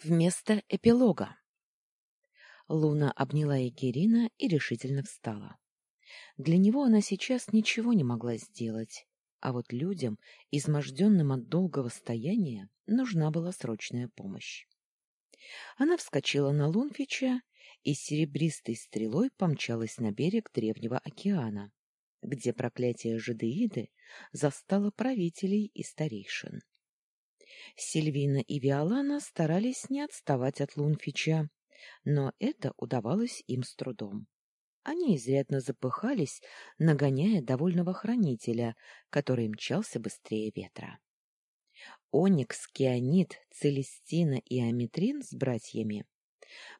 Вместо эпилога. Луна обняла Егерина и решительно встала. Для него она сейчас ничего не могла сделать, а вот людям, изможденным от долгого стояния, нужна была срочная помощь. Она вскочила на Лунфича и серебристой стрелой помчалась на берег древнего океана, где проклятие жидеиды застало правителей и старейшин. Сильвина и Виолана старались не отставать от Лунфича, но это удавалось им с трудом. Они изрядно запыхались, нагоняя довольного хранителя, который мчался быстрее ветра. Оникс, Кианит, Целестина и Аметрин с братьями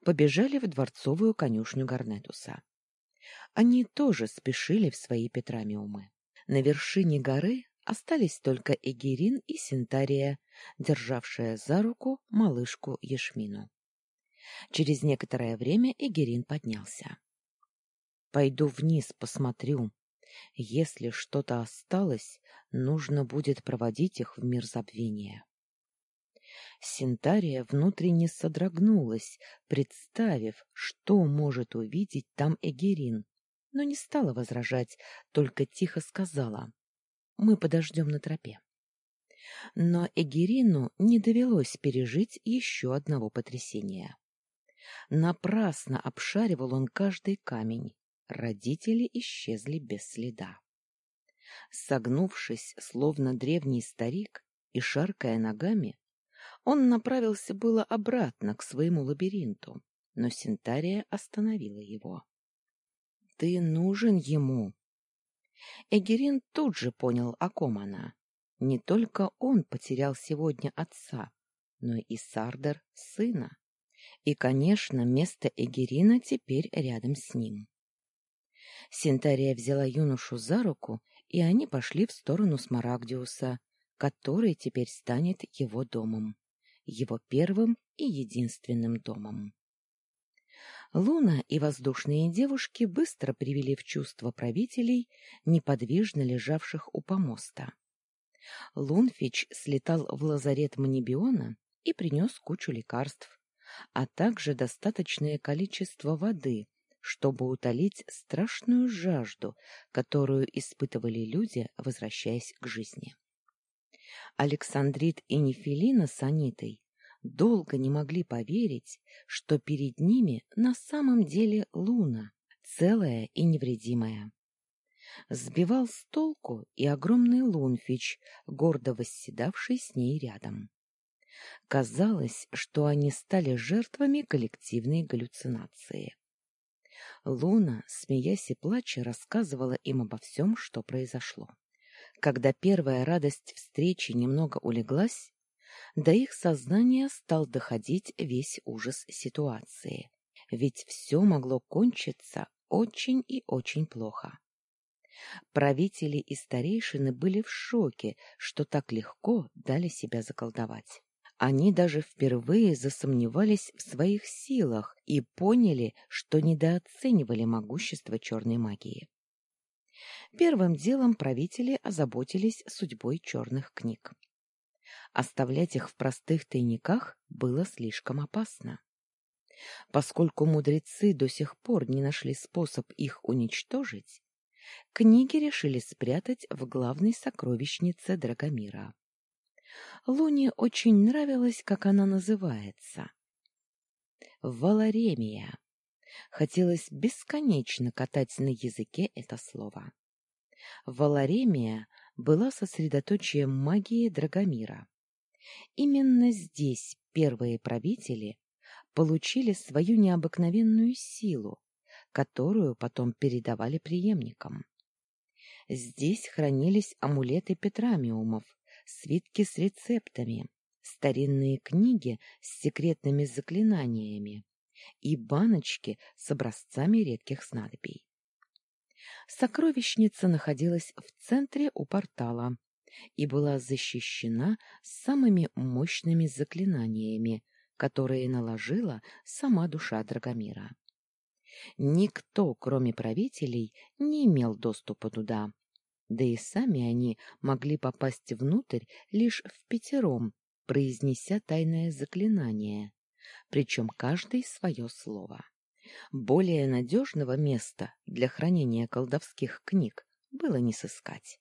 побежали в дворцовую конюшню Гарнетуса. Они тоже спешили в свои Петрамиумы. На вершине горы Остались только Эгерин и Синтария, державшая за руку малышку Ешмину. Через некоторое время Эгерин поднялся. «Пойду вниз, посмотрю. Если что-то осталось, нужно будет проводить их в мир забвения». Синтария внутренне содрогнулась, представив, что может увидеть там Эгерин, но не стала возражать, только тихо сказала. Мы подождем на тропе. Но Эгерину не довелось пережить еще одного потрясения. Напрасно обшаривал он каждый камень. Родители исчезли без следа. Согнувшись, словно древний старик, и шаркая ногами, он направился было обратно к своему лабиринту, но Синтария остановила его. — Ты нужен ему, Эгерин тут же понял, о ком она. Не только он потерял сегодня отца, но и Сардер — сына. И, конечно, место Эгерина теперь рядом с ним. Синтария взяла юношу за руку, и они пошли в сторону Смарагдиуса, который теперь станет его домом, его первым и единственным домом. Луна и воздушные девушки быстро привели в чувство правителей, неподвижно лежавших у помоста. Лунфич слетал в лазарет Манибиона и принес кучу лекарств, а также достаточное количество воды, чтобы утолить страшную жажду, которую испытывали люди, возвращаясь к жизни. Александрит и Нефелина с Анитой долго не могли поверить, что перед ними на самом деле луна, целая и невредимая. Сбивал с толку и огромный лунфич, гордо восседавший с ней рядом. Казалось, что они стали жертвами коллективной галлюцинации. Луна, смеясь и плача, рассказывала им обо всем, что произошло. Когда первая радость встречи немного улеглась, до их сознания стал доходить весь ужас ситуации. Ведь все могло кончиться очень и очень плохо. Правители и старейшины были в шоке, что так легко дали себя заколдовать. Они даже впервые засомневались в своих силах и поняли, что недооценивали могущество черной магии. Первым делом правители озаботились судьбой черных книг. Оставлять их в простых тайниках было слишком опасно. Поскольку мудрецы до сих пор не нашли способ их уничтожить, книги решили спрятать в главной сокровищнице Драгомира. Луне очень нравилось, как она называется. Валаремия. Хотелось бесконечно катать на языке это слово. Валаремия была сосредоточием магии Драгомира. Именно здесь первые правители получили свою необыкновенную силу, которую потом передавали преемникам. Здесь хранились амулеты петрамиумов, свитки с рецептами, старинные книги с секретными заклинаниями и баночки с образцами редких снадобий. Сокровищница находилась в центре у портала, и была защищена самыми мощными заклинаниями, которые наложила сама душа Драгомира. Никто, кроме правителей, не имел доступа туда, да и сами они могли попасть внутрь лишь в пятером, произнеся тайное заклинание, причем каждый свое слово. Более надежного места для хранения колдовских книг было не сыскать.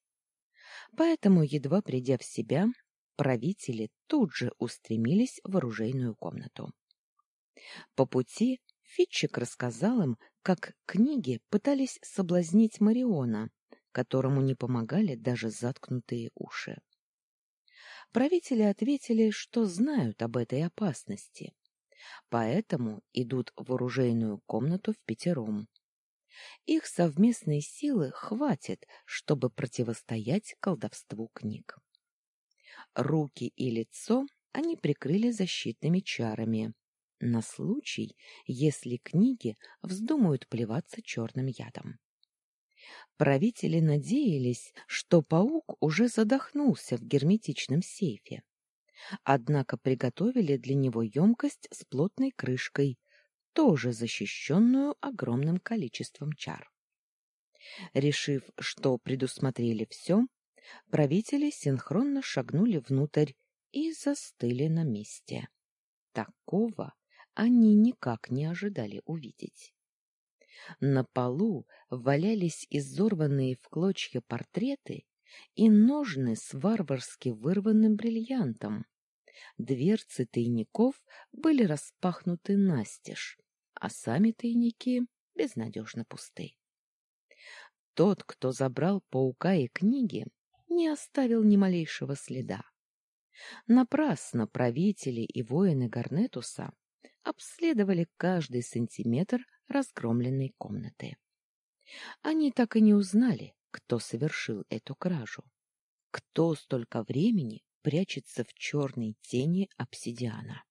Поэтому, едва придя в себя, правители тут же устремились в оружейную комнату. По пути Фитчик рассказал им, как книги пытались соблазнить Мариона, которому не помогали даже заткнутые уши. Правители ответили, что знают об этой опасности, поэтому идут в оружейную комнату в пятером. Их совместной силы хватит, чтобы противостоять колдовству книг. Руки и лицо они прикрыли защитными чарами, на случай, если книги вздумают плеваться черным ядом. Правители надеялись, что паук уже задохнулся в герметичном сейфе. Однако приготовили для него емкость с плотной крышкой, тоже защищенную огромным количеством чар. Решив, что предусмотрели все, правители синхронно шагнули внутрь и застыли на месте. Такого они никак не ожидали увидеть. На полу валялись изорванные в клочья портреты и ножны с варварски вырванным бриллиантом. Дверцы тайников были распахнуты настежь, а сами тайники безнадежно пусты. Тот, кто забрал паука и книги, не оставил ни малейшего следа. Напрасно правители и воины Гарнетуса обследовали каждый сантиметр разгромленной комнаты. Они так и не узнали, кто совершил эту кражу, кто столько времени прячется в черной тени обсидиана.